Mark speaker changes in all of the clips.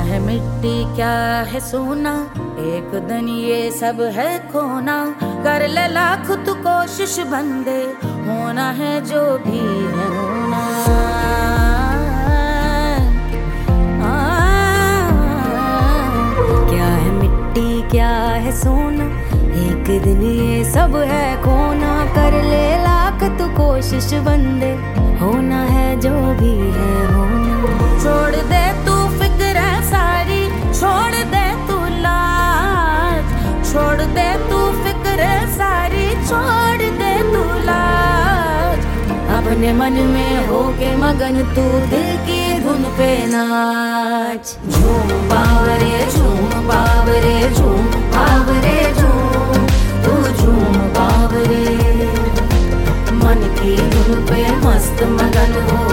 Speaker 1: है मिट्टी क्या है सोना? एक दिन ये सब है खोना। कर ले लाख तू कोशिश बंदे, होना है जो भी है होना।
Speaker 2: क्या है मिट्टी, क्या है सोना? एक दिन ये सब है खोना। कर ले लाख तू कोशिश बंदे, होना है जो भी है
Speaker 1: अपने मन में हो के मगन तू दिल की धुन पे नाच। झूम बावरे झूम बावरे झूम बावरे झूम। तू झूम बावरे मन की धुन पे मस्त मगन हो।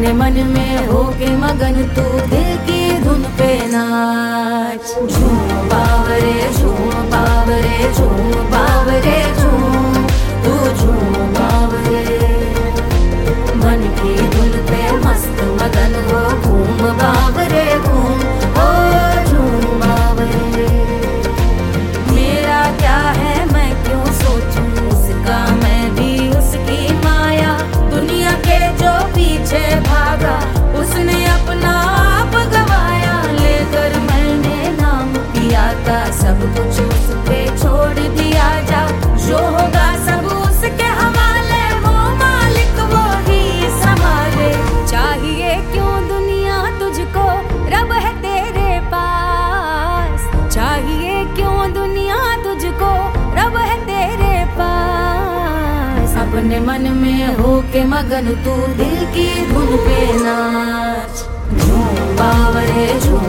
Speaker 1: अपने मन में हो मगन तू दिल की धुन पे नाच। झूम बावरे अपने मन में हो के मगन तू दिल की धुन पे नाच। झूम बावरे झूम